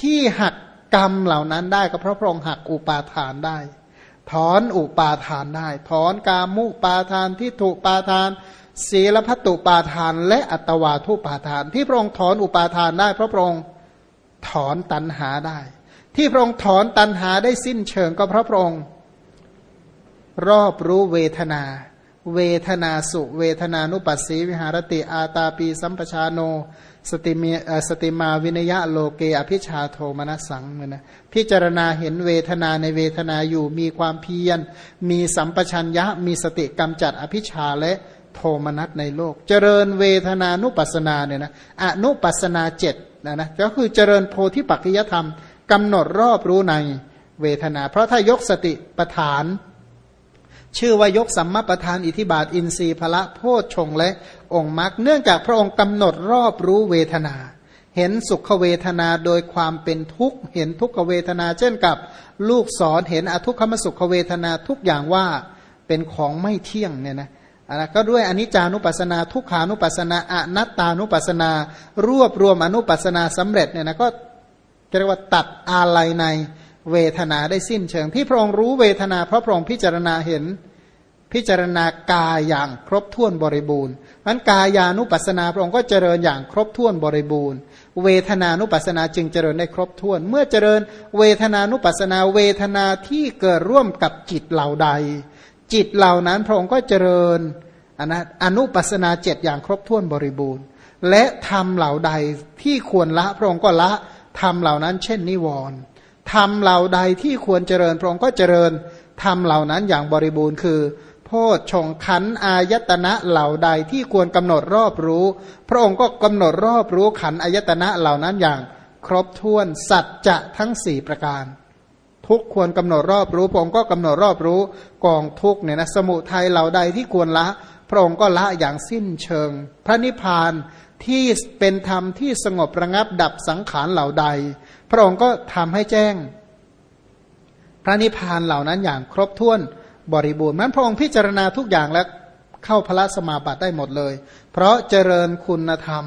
ที่หักกรรมเหล่านั้นได้ก็เพราะพระองค์หักอุปาทานได้ ถอนอุปาทานได้ ถอนกามุปาทานที่ถูกปาทาน ศีลพัตุปาทาน และอัตวาทุปาทาน ที่พระองค์ถอนอุปาทานได้เพราะพระองค์ถอนตันหาได้ ที่พระองค์ถอนตันหาได้สิ้นเชิงก็เพราะพระองค์รอบรู้เวทนา เวทนาสุ เวทนานุปัสสีวิหารติอาตาปีสัมปชาโน สติมีสติมาวินยะโลเกอภิชาโทมนัสสังเนี่ยนะพิจารณาเห็นเวทนาในเวทนาอยู่มีความเพียร มีสัมปชัญญะ มีสติกำจัดอภิชาและโทมนัสในโลก เจริญเวทนานุปัสนาเนี่ยนะอนุปัสนาเจ็ดนะนะก็คือเจริญโพธิปัจจยธรรมกำหนดรอบรู้ในเวทนา เพราะถ้ายกสติประฐาน ชื่อว่ายกสัมมาประธานอิทิบาทอินทรีย์พละโพชฌงและ องค์มรรคเนื่องจากพระองค์กำหนดรอบรู้เวทนา เห็นสุขเวทนาโดยความเป็นทุกข์ เห็นทุกขเวทนา เช่นกับลูกศรเห็นอทุกขมสุขเวทนาทุกอย่างว่าเป็นของไม่เที่ยงเนี่ยนะอะก็ด้วยอนิจจานุปัสนา ทุกขานุปัสนาอนัตตานุปัสนา รวบรวมอนุปัสนาสำเร็จเนี่ยนะก็เรียกว่าตัดอาลัยในเวทนาได้สิ้นเชิงที่พระองค์รู้เวทนาเพราะพระองค์พิจารณาเห็น พิจารณากายอย่างครบถ้วนบริบูรณ์นั้นกายานุปัสสนาพระองค์ก็เจริญอย่างครบถ้วนบริบูรณ์ เวทนานุปัสสนาจึงเจริญได้ครบถ้วน เมื่อเจริญเวทนานุปัสสนาเวทนาที่เกิดร่วมกับจิตเหล่าใด จิตเหล่านั้นพระองค์ก็เจริญอน,อนุปัสนาเจ็ดอย่างครบถ้วนบริบูรณ์ และทำเหล่าใดที่ควรละพระองค์ก็ละทำเหล่านั้น เช่นนิวรณ์ทำเหล่าใดที่ควรเจริญพระองค์ก็เจริญทำเหล่านั้นอย่างบริบูรณ์คือ โพชฌงขันอายตนะเหล่าใดที่ควรกำหนดรอบรู้ พระองค์ก็กำหนดรอบรู้ขันอายตนะเหล่านั้นอย่างครบถ้วนสัจจะทั้งสี่ประการ ทุกควรกำหนดรอบรู้พระองค์ก็กำหนดรอบรู้กองทุกเนี่ยนะสมุทัยเหล่าใดที่ควรละ พระองค์ก็ละอย่างสิ้นเชิง พระนิพพานที่เป็นธรรมที่สงบระงับดับสังขารเหล่าใด พระองค์ก็ทำให้แจ้ง พระนิพพานเหล่านั้นอย่างครบถ้วน บริบูรณ์นั้นพระองค์พิจารณาทุกอย่างแล้วเข้าพระสมาบัติได้หมดเลย เพราะเจริญคุณธรรม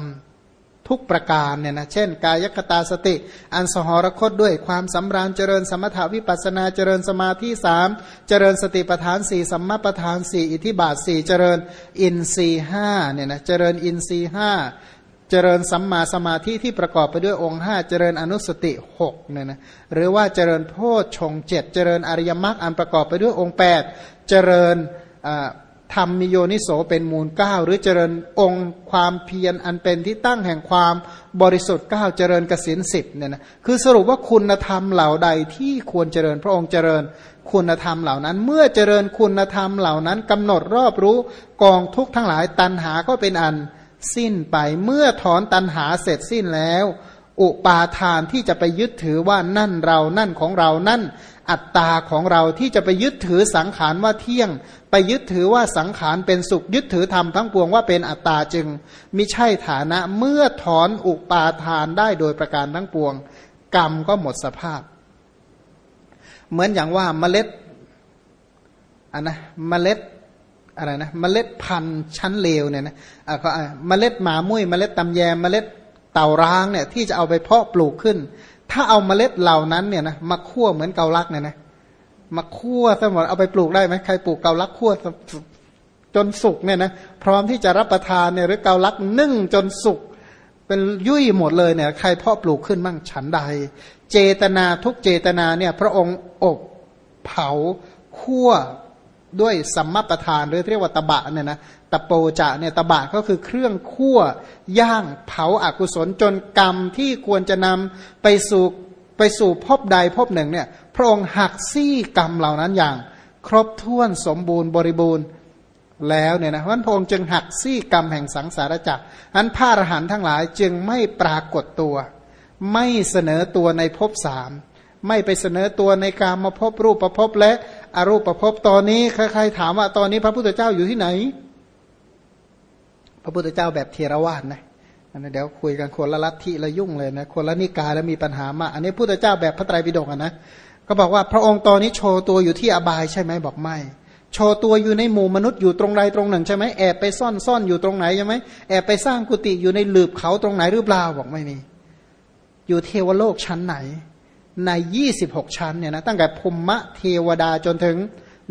ทุกประการเนี่ยนะ เช่น กายคตาสติ อันสหรคตด้วยความสำราญเจริญสมถาวิปัสนาเจริญสมาธิสามเจริญสติปทานสี่สัมมาปทานสี่อิทิบาทสี่เจริญอินทรีห้าเนี่ยนะเจริญอินทรีห้า เจริญสัมมาสมาธิที่ประกอบไปด้วยองค์ห้าเจริญอนุสติหกเนี่ยนะหรือว่าเจริญโพชฌงเจ็ดเจริญอริยมรรคอันประกอบไปด้วยองค์แปดเจริญธรรมมิโยนิโสเป็นมูลเก้าหรือเจริญองค์ความเพียรอันเป็นที่ตั้งแห่งความบริสุทธิ์เก้าเจริญกสินสิบเนี่ยนะคือสรุปว่าคุณธรรมเหล่าใดที่ควรเจริญพระองค์เจริญคุณธรรมเหล่านั้น เมื่อเจริญคุณธรรมเหล่านั้นกำหนดรอบรู้กองทุกทั้งหลายตันหาก็เป็นอัน สิ้นไปเมื่อถอนตันหาเสร็จสิ้นแล้ว อุปาทานที่จะไปยึดถือว่านั่นเรานั่นของเรานั่น อัตตาของเราที่จะไปยึดถือสังขารว่าเที่ยง ไปยึดถือว่าสังขารเป็นสุขยึดถือธรรมทั้งปวงว่าเป็นอัตตาจึงมิใช่ฐานะเมื่อถอนอุปาทานได้โดยประการทั้งปวง กรรมก็หมดสภาพ เหมือนอย่างว่าเมล็ดอันนะเมล็ด อะไรนะเมล็ดพันธุ์ชั้นเลวเนี่ยนะก็เมล็ดหมามุ้ยเมล็ดตำแยมเมล็ดเต่าร้างเนี่ยที่จะเอาไปเพาะปลูกขึ้น ถ้าเอาเมล็ดเหล่านั้นเนี่ยนะมาคั่วเหมือนเกาลักเนี่ยนะมาคั่วซะหมดเอาไปปลูกได้ไหมใครปลูกเกาลักคั่วจนสุกเนี่ยนะพร้อมที่จะรับประทานเนี่ยหรือเกาลักนึ่งจนสุกเป็นยุ่ยหมดเลยเนี่ยใครเพาะปลูกขึ้นบ้างฉันใด เจตนาทุกเจตนาเนี่ยพระองค์อบเผาคั่ว ด้วยสัมมาประธานหรือเรียกว่าตบะเนี่ยนะตะโปจะเนี่ยตบะก็คือเครื่องคั่วย่างเผาอากุศลจนกรรมที่ควรจะนำไปสู่ไปสู่พบใดพบหนึ่งเนี่ยพระองค์หักซี่กรรมเหล่านั้นอย่าง ครบถ้วนสมบูรณ์บริบูรณ์แล้วเนี่ยนะเพราะพระองค์จึงหักซี่กรรมแห่งสังสารจักรนั้นพระอรหันต์ทั้งหลายจึงไม่ปรากฏตัว ไม่เสนอตัวในภพสามไม่ไปเสนอตัวในการมาพบรูปประพบและ อรูปประพบตอนนี้ใครๆถามว่าตอนนี้พระพุทธเจ้าอยู่ที่ไหน พระพุทธเจ้าแบบเทรวาสนะเดี๋ยวคุยกันคนละลัทธิละยุ่งเลยนะคนละนิกายแล้วมีปัญหามากอันนี้พุทธเจ้าแบบพระไตรปิฎกนะก็บอกว่าพระองค์ตอนนี้โชว์ตัวอยู่ที่อบายใช่ไหมบอกไม่โชว์ตัวอยู่ในหมู่มนุษย์อยู่ตรงใดตรงหนึ่งใช่ไหมแอบไปซ่อนซ่อนอยู่ตรงไหนใช่ไหมแอบไปสร้างกุฏิอยู่ในหลืบเขาตรงไหนหรือเปล่าบอกไม่มี อยู่เทวโลกชั้นไหน ในยี่สิบหกชั้นเนี่ยนะตั้งแต่ภูมิเทวดาจนถึง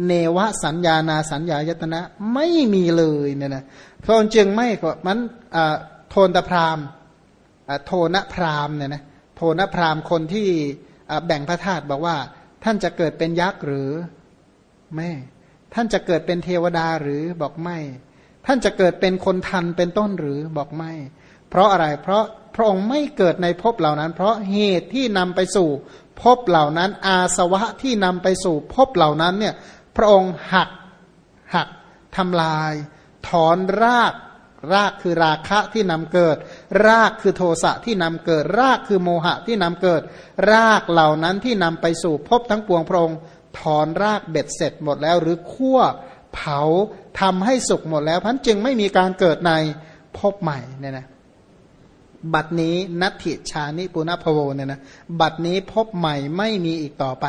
เนวสัญญานาสัญญายตนะไม่มีเลยเนี่ยนะพระองค์จึงไม่ก็มันโทนตพรามโทนพรามเนี่ยนะโทนพรามคนที่แบ่งพระธาตุบอกว่า ท่านจะเกิดเป็นยักษ์หรือไม่ท่านจะเกิดเป็นเทวดาหรือบอกไม่ ท่านจะเกิดเป็นคนทันเป็นต้นหรือบอกไม่ เพราะอะไรเพราะพระองค์ไม่เกิดในภพเหล่านั้น เพราะเหตุที่นำไปสู่ภพเหล่านั้น อาสวะที่นำไปสู่ภพเหล่านั้นเนี่ยพระองค์หักหักทำลาย ถอนรากรากคือราคะที่นำเกิด รากคือโทสะที่นำเกิด รากคือโมหะที่นำเกิด รากเหล่านั้นที่นำไปสู่ภพทั้งปวงพระองค์ถอนรากเบ็ดเสร็จหมดแล้ว หรือคั่วเผาทำให้สุกหมดแล้วพันจึงไม่มีการเกิดในพบใหม่เนี่ยนะ บัดนี้นัตถิชานิปุณพโวเนี่ยนะบัดนี้พบใหม่ไม่มีอีกต่อไป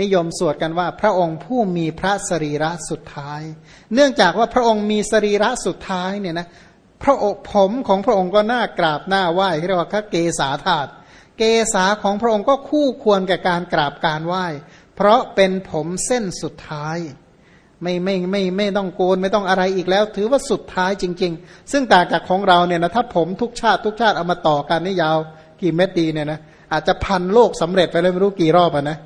นิยมสวดกันว่าพระองค์ผู้มีพระสรีระสุดท้าย เนื่องจากว่าพระองค์มีสรีระสุดท้ายเนี่ยนะพระอกผมของพระองค์ก็น่ากราบหน้าไหว้เรียกว่าเกษาธาตุเกษาของพระองค์ก็คู่ควรแก่การกราบการไหว้ เพราะเป็นผมเส้นสุดท้าย ไม่ไม่ไม่ไม่ต้องโกนไม่ต้องอะไรอีกแล้ว ถือว่าสุดท้ายจริง ๆ ซึ่งต่างจากของเราเนี่ยนะถ้าผมทุกชาติทุกชาติเอามาต่อกันนี่ยาวกี่เม็ดดีเนี่ยนะอาจจะพันโลกสำเร็จไปเลยไม่รู้กี่รอบอะนะ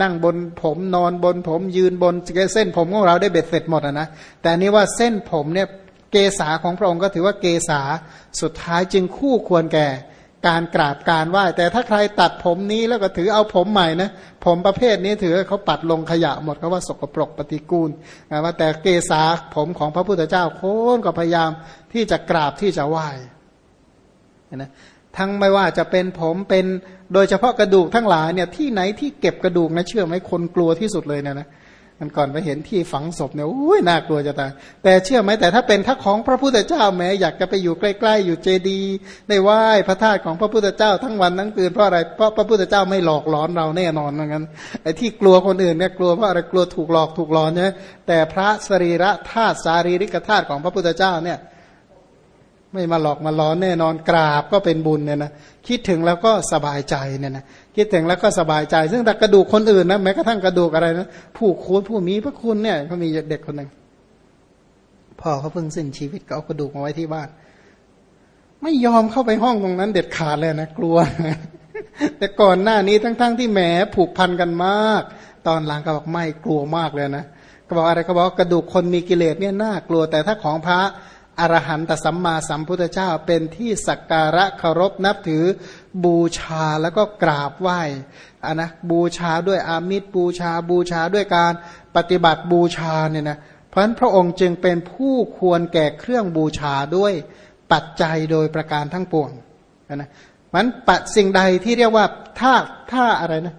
นั่งบนผมนอนบนผมยืนบนเส้นผมของเราได้เบ็ดเสร็จหมดอะนะแต่นี่ว่าเส้นผมเนี่ยเกษาของพระองค์ก็ถือว่าเกษาสุดท้ายจึงคู่ควรแก่ การกราบการไหว้ แต่ถ้าใครตัดผมนี้แล้วก็ถือเอาผมใหม่นะผมประเภทนี้ถือเขาปัดลงขยะหมดเขาว่าสกปรกปฏิกูลนะว่าแต่เกษาผมของพระพุทธเจ้าโค้นก็พยายามที่จะกราบที่จะไหว้นะทั้งไม่ว่าจะเป็นผมเป็นโดยเฉพาะกระดูกทั้งหลายเนี่ยที่ไหนที่เก็บกระดูกนะเชื่อไหมคนกลัวที่สุดเลยนะนะ มันก่อนไปเห็นที่ฝังศพเนี่ยโอ้ยน่ากลัวจะตายแต่เชื่อไหมแต่ถ้าเป็นทักของพระพุทธเจ้าแม้อยากจะไปอยู่ใกล้ๆอยู่เจดีในไหว้พระธาตุของพระพุทธเจ้าทั้งวันทั้งคืนเพราะอะไรเพราะพระพุทธเจ้าไม่หลอกหลอนเราแน่นอนเหมือนกันไอ้ที่กลัวคนอื่นเนี่ยกลัวเพราะอะไรกลัวถูกหลอกถูกหลอนเนี่ยแต่พระสรีระธาตุสารีริกธาตุของพระพุทธเจ้าเนี่ยไม่มาหลอกมาล้อนแน่นอนกราบก็เป็นบุญเนี่ยนะ คิดถึงแล้วก็สบายใจเนี่ยนะคิดถึงแล้วก็สบายใจ ซึ่งแต่กระดูกคนอื่นนะแม้กระทั่งกระดูกอะไรนะผู้คุณผู้มีพระคุณเนี่ยเขามีเด็กคนหนึ่งพ่อเขาเพิ่งสิ้นชีวิตก็เอากระดูกมาไว้ที่บ้าน ไม่ยอมเข้าไปห้องตรงนั้น เด็ดขาดเลยนะกลัว แต่ก่อนหน้านี้ทั้งๆทที่แหมผูกพันกันมาก ตอนหลังก็บอกไม่กลัวมากเลยนะก็บอกอะไรก็บอกกระดูกคนมีกิเลสเนี่ยน่ากลัวแต่ถ้าของพระ อรหันตสัมมาสัมพุทธเจ้าเป็นที่สักการะเคารพนับถือบูชาแล้วก็กราบไหว้อะนะบูชาด้วยอามิตรบูชาบูชาด้วยการปฏิบัติบูชาเนี่ยนะเพราะฉะนั้นพระองค์จึงเป็นผู้ควรแก่เครื่องบูชาด้วยปัจจัยโดยประการทั้งปวงนะมันปัดสิ่งใดที่เรียกว่าถ้าถ้าอะไรนะ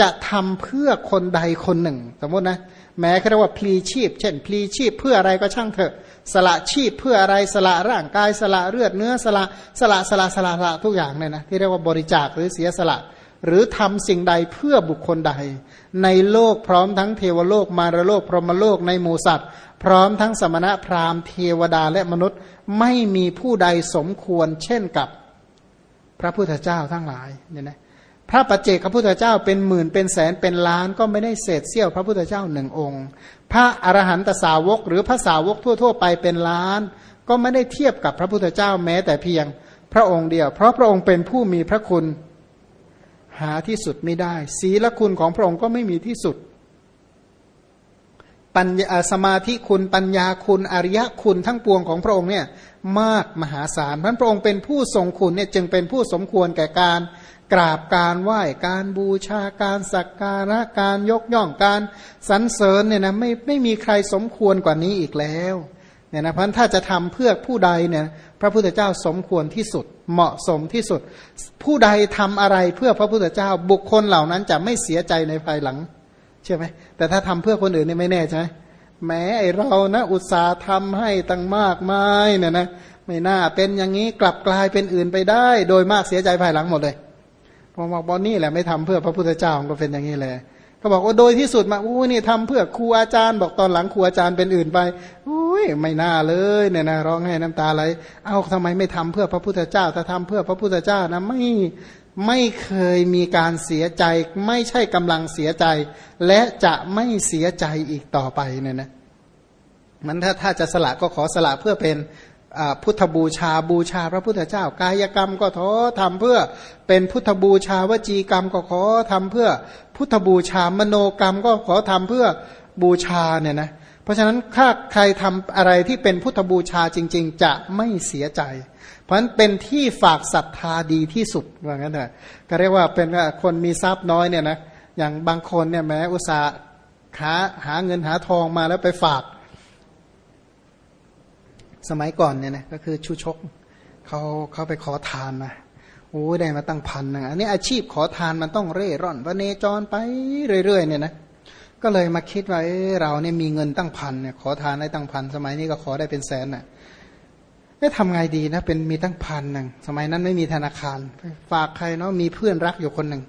จะทำเพื่อคนใดคนหนึ่ง สมมตินะ แม้เขาเรียกว่าพลีชีพ เช่นพลีชีพเพื่ออะไรก็ช่างเถอะ สละชีพเพื่ออะไรสละร่างกายสละเลือดเนื้อสละสละสละสละสละทุกอย่างเนี่ยนะที่เรียกว่าบริจาคหรือเสียสละ หรือทำสิ่งใดเพื่อบุคคลใด ในโลกพร้อมทั้งเทวโลกมารโลกพรหมโลกในหมูสัตว์ พร้อมทั้งสมณะพราหมณ์เทวดาและมนุษย์ไม่มีผู้ใดสมควรเช่นกับพระพุทธเจ้าทั้งหลายเนี่ยนะ พระปัจเจกพระพุทธเจ้าเป็นหมื่นเป็นแสนเป็นล้านก็ไม่ได้เศษเสี้ยวพระพุทธเจ้าหนึ่งองค์ พระอรหันตสาวก หรือพระสาวกทั่ว ๆ ไปเป็นล้าน ก็ไม่ได้เทียบกับพระพุทธเจ้าแม้แต่เพียงพระองค์เดียว เพราะพระองค์เป็นผู้มีพระคุณหาที่สุดไม่ได้ ศีลคุณของพระองค์ก็ไม่มีที่สุด ปัญญาสมาธิคุณปัญญาคุณอริยคุณทั้งปวงของพระองค์เนี่ยมากมหาศาลพระองค์เป็นผู้ทรงคุณเนี่ยจึงเป็นผู้สมควรแก่การ กราบการไหว้การบูชาการสักการะการยกย่องการสรรเสริญเนี่ยนะไม่ไม่มีใครสมควรกว่านี้อีกแล้วเนี่ยนะเพราะถ้าจะทำเพื่อผู้ใดเนี่ยพระพุทธเจ้าสมควรที่สุด เหมาะสมที่สุด ผู้ใดทำอะไรเพื่อพระพุทธเจ้าบุคคลเหล่านั้นจะไม่เสียใจในภายหลังใช่ไหมแต่ถ้าทำเพื่อคนอื่นนี่ไม่แน่ใช่ไหมแม้ไอเรานะอุตสาห์ทำให้ตั้งมากมายเนี่ยนะไม่น่าเป็นอย่างนี้กลับกลายเป็นอื่นไปได้ โดยมากเสียใจภายหลังหมดเลย พอบอกบอนี่แหละไม่ทำเพื่อพระพุทธเจ้าก็เป็นอย่างนี้แหละก็บอกว่าโดยที่สุดมาอู้นี่ทำเพื่อครูอาจารย์ บอกตอนหลังครูอาจารย์เป็นอื่นไปอุ้ยไม่น่าเลยเนี่ยนะร้องให้น้ำตาไหลเอาทำไมไม่ทำเพื่อพระพุทธเจ้าถ้าทำเพื่อพระพุทธเจ้านะไม่ไม่เคยมีการเสียใจ ไม่ใช่กำลังเสียใจ และจะไม่เสียใจอีกต่อไปเนี่ยนะมันถ้าถ้าจะสละก็ขอสละเพื่อเป็น พุทธบูชาบูชาพระพุทธเจ้ากายกรรมก็ขอทำเพื่อเป็นพุทธบูชาวจีกรรมก็ขอทำเพื่อพุทธบูชามโนกรรมก็ขอทำเพื่อบูชาเนี่ยนะเพราะฉะนั้นถ้าใครทำอะไรที่เป็นพุทธบูชาจริง ๆ จะไม่เสียใจ เพราะฉะนั้นเป็นที่ฝากศรัทธาดีที่สุดว่างั้นเถอะก็เรียกว่าเป็นคนมีทรัพย์น้อยเนี่ยนะอย่างบางคนเนี่ยแม้อุตสาห์หาหาเงินหาทองมาแล้วไปฝาก สมัยก่อนเนี่ยนะก็คือชูชกเขาเขาไปขอทานมาโอ้ได้มาตั้งพันนะอันนี้อาชีพขอทานมันต้องเร่ร่อนวเนจรไปเรื่อยๆเนี่ยนะก็เลยมาคิดว่าเเราเนี่ยมีเงินตั้งพันเนี่ยขอทานได้ตั้งพันสมัยนี้ก็ขอได้เป็นแสนน่ะไม่ทำไงดีนะเป็นมีตั้งพันหนึ่งสมัยนั้นไม่มีธนาคาร ฝากใครเนาะมีเพื่อนรักอยู่คนหนึ่ง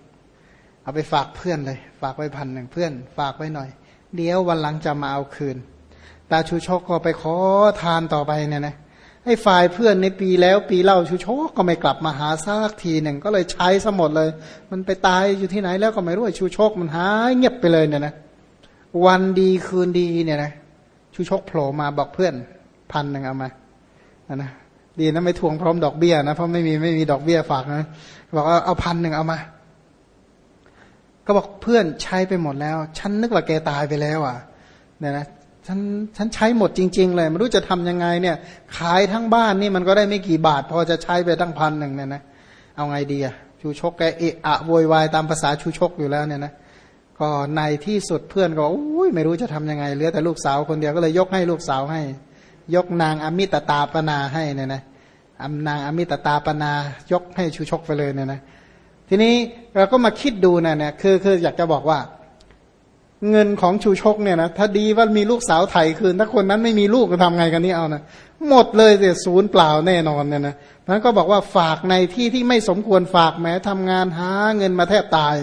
เอาไปฝากเพื่อนเลย ฝากไว้พันหนึ่งเพื่อน ฝากไว้หน่อย เดี๋ยววันหลังจะมาเอาคืน ตาชูชกก็ไปขอทานต่อไปเนี่ยนะไอ้ฝ่ายเพื่อนในปีแล้วปีเล่าชูชกก็ไม่กลับมาหาซากทีหนึ่งก็เลยใช้สมหมดเลย มันไปตายอยู่ที่ไหนแล้วก็ไม่รู้ชูชกมันหายเงียบไปเลยเนี่ยนะวันดีคืนดีเนี่ยนะชูชกโผล่มาบอกเพื่อนพันหนึ่งเอามานะดีนะไม่ทวงพร้อมดอกเบี้ยนะเพราะไม่มีไม่มีดอกเบี้ยฝากนะบอกเอาเอาพันหนึ่งเอามา ก็บอกเพื่อนใช้ไปหมดแล้ว ฉันนึกว่าแกตายไปแล้วอะเนี่ยนะ ฉันฉันใช้หมดจริง ๆ เลยไม่รู้จะทํำยังไงเนี่ย ขายทั้งบ้านนี่มันก็ได้ไม่กี่บาท พอจะใช้ไปตั้งพันหนึ่งเนี่ยนะเอาไงดีอะชูชกแกเอะอะโวยวายตามภาษาชูชกอยู่แล้วเนี่ยนะก็ในที่สุดเพื่อนก็อุ้ยไม่รู้จะทำยังไงเหลือแต่ลูกสาวคนเดียวก็เลยยกให้ลูกสาวให้ ยกนางอมิตตาปนาให้เนี่ยนะอานางอมิตตาปนายกให้ชูชกไปเลยเนี่ยนะทีนี้เราก็มาคิดดูนะเนี่ยคือคืออยากจะบอกว่า เงินของชูชกเนี่ยนะถ้าดีว่ามีลูกสาวไถคืน ถ้าคนนั้นไม่มีลูกจะทำไงกันนี่เอานะหมดเลยเสียศูนย์เปล่าแน่นอนเนี่ยนะนั้นก็บอกว่าฝากในที่ที่ไม่สมควรฝากแม้ทำงานหาเงินมาแทบตาย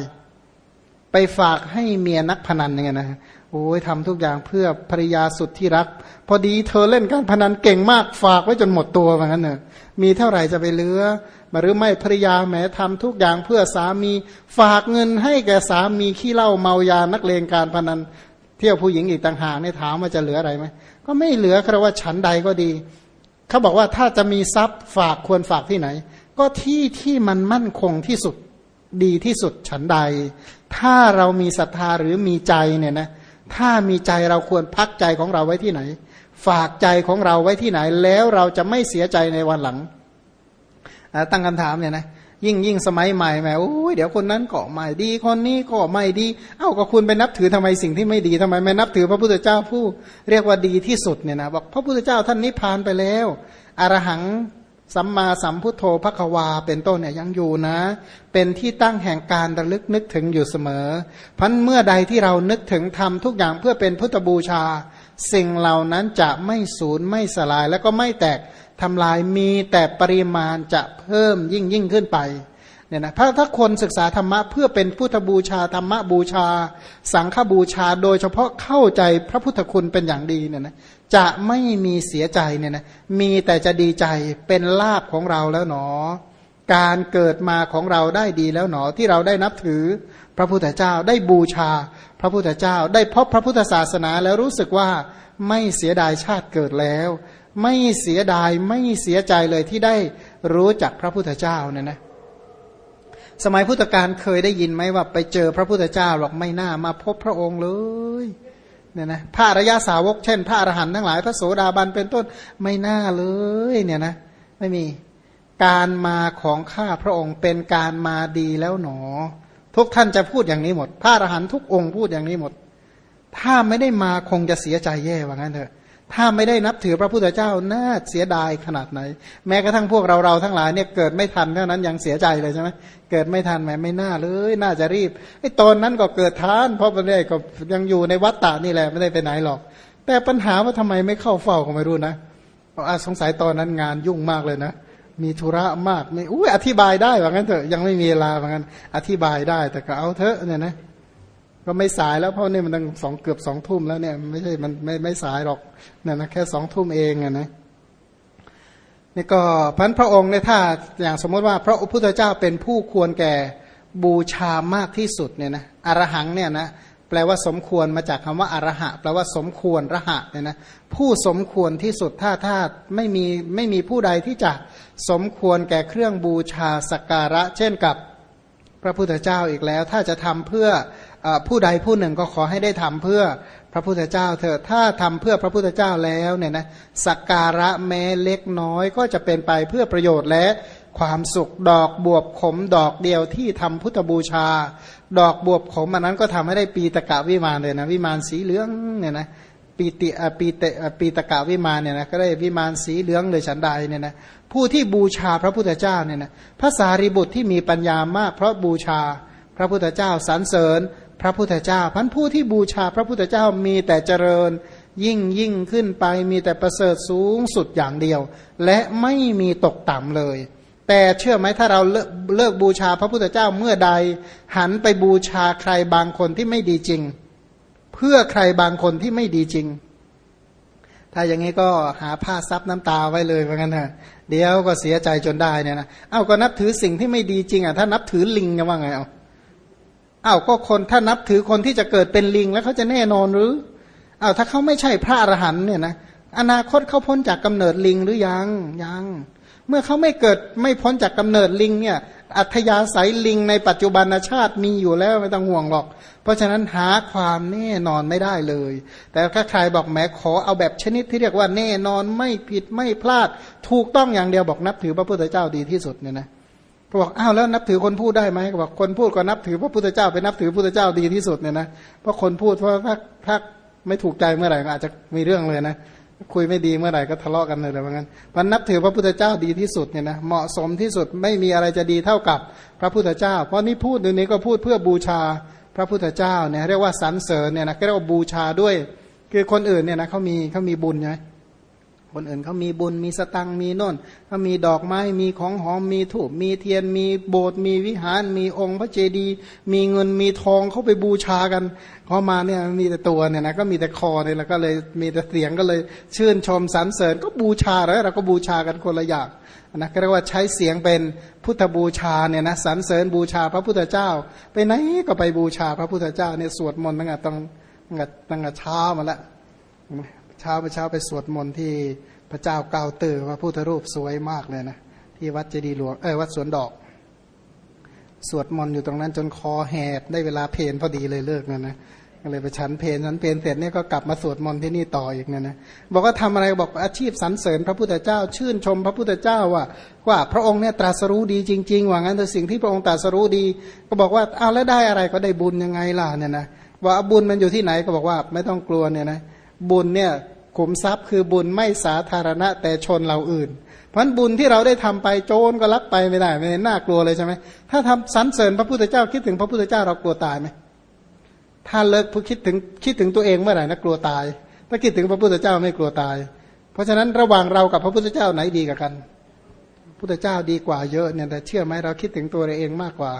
ไปฝากให้เมียนักพนันเนี่ยนะโอ้ยทำทุกอย่างเพื่อภริยาสุดที่รัก พอดีเธอเล่นการพนันเก่งมากฝากไว้จนหมดตัวเหมือนกันเนอะมีเท่าไหร่จะไปเลือมาหรือไม่ภริยาแม้ทำทุกอย่างเพื่อสามีฝากเงินให้แก่สามีขี้เหล้าเมายานักเลงการพนัน เที่ยวผู้หญิงอีกต่างหากเนี่ยถามว่าจะเหลืออะไรไหมก็ไม่เหลือครับว่าฉันใดก็ดี เขาบอกว่าถ้าจะมีทรัพย์ฝากควรฝากที่ไหน ก็ที่ที่มันมั่นคงที่สุด ดีที่สุดฉันใด ถ้าเรามีศรัทธาหรือมีใจเนี่ยนะถ้ามีใจเราควรพักใจของเราไว้ที่ไหน ฝากใจของเราไว้ที่ไหน แล้วเราจะไม่เสียใจในวันหลังตั้งคำถามเนี่ยนะยิ่งยิ่งสมัยใหม่แหมโอ้ยเดี๋ยวคนนั้นก็ไม่ดีคนนี้ก็ไม่ดี เอ้าก็คุณไปนับถือทำไมสิ่งที่ไม่ดีทำไมไม่นับถือพระพุทธเจ้าผู้ เรียกว่าดีที่สุดเนี่ยนะบอกพระพุทธเจ้าท่านนิพพานไปแล้วอรหัง สัมมาสัมพุทโธพระควา เป็นต้นเนี่ยยังอยู่นะ เป็นที่ตั้งแห่งการระลึกนึกถึงอยู่เสมอ พันเมื่อใดที่เรานึกถึงทำทุกอย่างเพื่อเป็นพุทธบูชา สิ่งเหล่านั้นจะไม่สูญไม่สลาย แล้วก็ไม่แตกทำลายมีแต่ปริมาณจะเพิ่มยิ่งยิ่งขึ้นไปเนี่ยนะถ้าถ้าคนศึกษาธรรมะเพื่อเป็นพุทธบูชาธรรมบูชา สังฆบูชา โดยเฉพาะเข้าใจพระพุทธคุณเป็นอย่างดีเนี่ยนะ จะไม่มีเสียใจเนี่ยนะมีแต่จะดีใจเป็นลาบของเราแล้วหนอ การเกิดมาของเราได้ดีแล้วหนอที่เราได้นับถือพระพุทธเจ้าได้บูชา พระพุทธเจ้าได้พบพระพุทธศาสนาแล้วรู้สึกว่าไม่เสียดายชาติเกิดแล้ว ไม่เสียดายไม่เสียใจเลยที่ได้รู้จักพระพุทธเจ้าเนี่ยนะสมัยพุทธกาลเคยได้ยินไหมว่าไปเจอพระพุทธเจ้าหรอกไม่น่ามาพบพระองค์เลย เนี่ยนะพระอริยาสาวกเช่น พระอรหันต์ทั้งหลายพระโสดาบันเป็นต้นไม่น่าเลยเนี่ยนะไม่มีการมาของข้าพระองค์เป็นการมาดีแล้วหนอ ทุกท่านจะพูดอย่างนี้หมด พระอรหันต์ทุกองค์พูดอย่างนี้หมด ถ้าไม่ได้มาคงจะเสียใจแย่ว่างั้นเถอะ ถ้าไม่ได้นับถือพระพุทธเจ้าน่าเสียดายขนาดไหน แม้กระทั่งพวกเราเราทั้งหลายเนี่ยเกิดไม่ทันเท่านั้นยังเสียใจเลยใช่ไหมเกิดไม่ทันแหมไม่น่าเลย น่าจะรีบไอ้ตอนนั้นก็เกิดทาน เพราะมันได้ก็ยังอยู่ในวัฏฏานี่แหละไม่ได้ไปไหนหรอก แต่ปัญหาว่าทำไมไม่เข้าเฝ้าก็ไม่รู้นะอาสงสัยตอนนั้นงานยุ่งมากเลยนะมีธุระมากไม่อุ้ยอธิบายได้ว่างั้นเถอะยังไม่มีเวลาว่างั้น อธิบายได้แต่ก็เอาเถอะเนี่ยนะ ก็ไม่สายแล้วเพราะนี่มันตั้งสองเกือบสองทุ่มแล้วเนี่ยไม่ใช่มันไม่ไม่สายหรอกเนี่ยนะแค่สองทุ่มเองอะนะนี่ก็พันพระองค์เนี่ยถ้าอย่างสมมติว่าพระพุทธเจ้าเป็นผู้ควรแก่บูชามากที่สุดเนี่ยนะอรหังเนี่ยนะแปลว่าสมควรมาจากคำว่าอารหะแปลว่าสมควรระหะเนี่ยนะผู้สมควรที่สุดถ้าถ้าไม่มีไม่มีผู้ใดที่จะสมควรแก่เครื่องบูชาสักการะ เช่นกับพระพุทธเจ้าอีกแล้ว ถ้าจะทำเพื่อ ผู้ใดผู้หนึ่งก็ขอให้ได้ทำเพื่อพระพุทธเจ้าเถอะถ้าทำเพื่อพระพุทธเจ้าแล้วเนี่ยนะสักการะแม้เล็กน้อยก็จะเป็นไปเพื่อประโยชน์และความสุขดอกบวบขมดอกเดียวที่ทำพุทธบูชา ดอกบวบขมอันนั้นก็ทำให้ได้ปีตะกะวิมานเลยนะวิมานสีเหลืองเนี่ยนะปีติปีเตปีตะกะวิมานเนี่ยนะก็ได้วิมานสีเหลืองเลยฉันใดเนี่ยนะผู้ที่บูชาพระพุทธเจ้าเนี่ยนะพระสารีบุตรที่มีปัญญามาก เพราะบูชาพระพุทธเจ้าสรรเสริญ พระพุทธเจ้าพันผู้ที่บูชาพระพุทธเจ้ามีแต่เจริญยิ่งยิ่งขึ้นไปมีแต่ประเสริฐสูงสุดอย่างเดียว และไม่มีตกต่ำเลย แต่เชื่อไหมถ้าเราเลิกเลิกบูชาพระพุทธเจ้าเมื่อใด หันไปบูชาใครบางคนที่ไม่ดีจริง เพื่อใครบางคนที่ไม่ดีจริง ถ้าอย่างนี้ก็หาผ้าซับน้ำตาไว้เลยเพราะงั้นนะเดี๋ยวก็เสียใจจนได้เนี่ยนะเอาก็นับถือสิ่งที่ไม่ดีจริงอะถ้านับถือลิงจะว่าไงเอา อ้าวก็คนถ้านับถือคนที่จะเกิดเป็นลิงแล้วเขาจะแน่นอนหรืออ้าวถ้าเขาไม่ใช่พระอรหันเนี่ยนะอนาคตเขาพ้นจากกำเนิดลิงหรือยังยัง เมื่อเขาไม่เกิดไม่พ้นจากกำเนิดลิงเนี่ยอัธยาศัยลิงในปัจจุบันชาติมีอยู่แล้วไม่ต้องห่วงหรอก เพราะฉะนั้นหาความแน่นอนไม่ได้เลย แต่ถ้าใครบอกแหมขอเอาแบบชนิดที่เรียกว่าแน่นอนไม่ผิดไม่พลาด ถูกต้องอย่างเดียวบอกนับถือพระพุทธเจ้าดีที่สุดเนี่ยนะ บอกอ้าวแล้วนับถือคนพูดได้ไหมก็บอกคนพูดก็นับถือพระพุทธเจ้าไปนับถือพระพุทธเจ้าดีที่สุดเนี่ยนะเพราะคนพูดเพราะถ้าถ้าไม่ถูกใจเมื่อไหร่ก็อาจจะมีเรื่องเลยนะคุยไม่ดีเมื่อไหร่ก็ทะเลาะกันเลยว่างั้นมันนับถือพระพุทธเจ้าดีที่สุดเนี่ยนะเหมาะสมที่สุดไม่มีอะไรจะดีเท่ากับพระพุทธเจ้า เพราะนี่พูดในนี้ก็พูดเพื่อบูชาพระพุทธเจ้าเนี่ยเรียกว่าสรรเสริญเนี่ยนะเรียกว่าบูชาด้วย คือคนอื่นเนี่ยนะเขามีเขามีบุญไง คนอื่นเขามีบุญมีสตังมีน่นเขามีดอกไม้มีของหอมมีถูกมีเทียนมีโบสถ์มีวิหาร มีองค์พระเจดีย์มีเงินมีทองเขาไปบูชากันเขามาเนี่ยมีแต่ตัวเนี่ยนะก็มีแต่คอเนี่ยแล้วก็เลยมีแต่เสียงก็เลยชื่นชมสรรเสริญก็บูชาแล้วเราก็บูชากันคนละอย่างนะก็เรียกว่าใช้เสียงเป็นพุทธบูชาเนี่ยนะสรรเสริญบูชาพระพุทธเจ้า ไปไหนก็ไปบูชาพระพุทธเจ้าเนี่ยสวดมนต์ตั้งแต่ตั้งตั้งแต่เช้ามาแล้ว เช้าไปเช้าไปสวดมนต์ที่พระเจ้าเก้าตื้อว่าพุทธรูปสวยมากเลยนะที่วัดเจดีหลวงเออวัดสวนดอก สวดมนต์อยู่ตรงนั้นจนคอแหบได้เวลาเพลพอดีเลยเลิกนะนะก็เลยไปฉันเพลนฉันเพลนเสร็จเนี่ยก็กลับมาสวดมนต์ที่นี่ต่ออีกเนี่ยนะบอกว่าทำอะไรบอกอาชีพสรรเสริญพระพุทธเจ้า ชื่นชมพระพุทธเจ้าว่าว่าพระองค์เนี่ยตรัสรู้ดีจริงๆว่างั้นแต่สิ่งที่พระองค์ตรัสรู้ดี ก็บอกว่าเอาแล้วได้อะไรก็ได้บุญยังไงล่ะเนี่ยนะว่าบุญมันอยู่ที่ไหนก็บอกว่าไม่ต้องกลัวเนี่ยนะ บุญเนี่ยขุมทรัพย์คือบุญไม่สาธารณะแต่ชนเราอื่น เพราะบุญที่เราได้ทำไปโจรก็รับไปไม่ได้ไม่น่ากลัวเลยใช่ไหมถ้าทำสรรเสริญพระพุทธเจ้าคิดถึงพระพุทธเจ้าเรากลัวตายไหมถ้าเลิกคิดถึงคิดถึงตัวเองเมื่อไหร่นะกลัวตาย ถ้าคิดถึงพระพุทธเจ้าไม่กลัวตาย เพราะฉะนั้นระหว่างเรากับพระพุทธเจ้าไหนดีกับกันพุทธเจ้าดีกว่าเยอะเนี่ยแต่เชื่อไหมเราคิดถึงตัวเราเองมากกว่า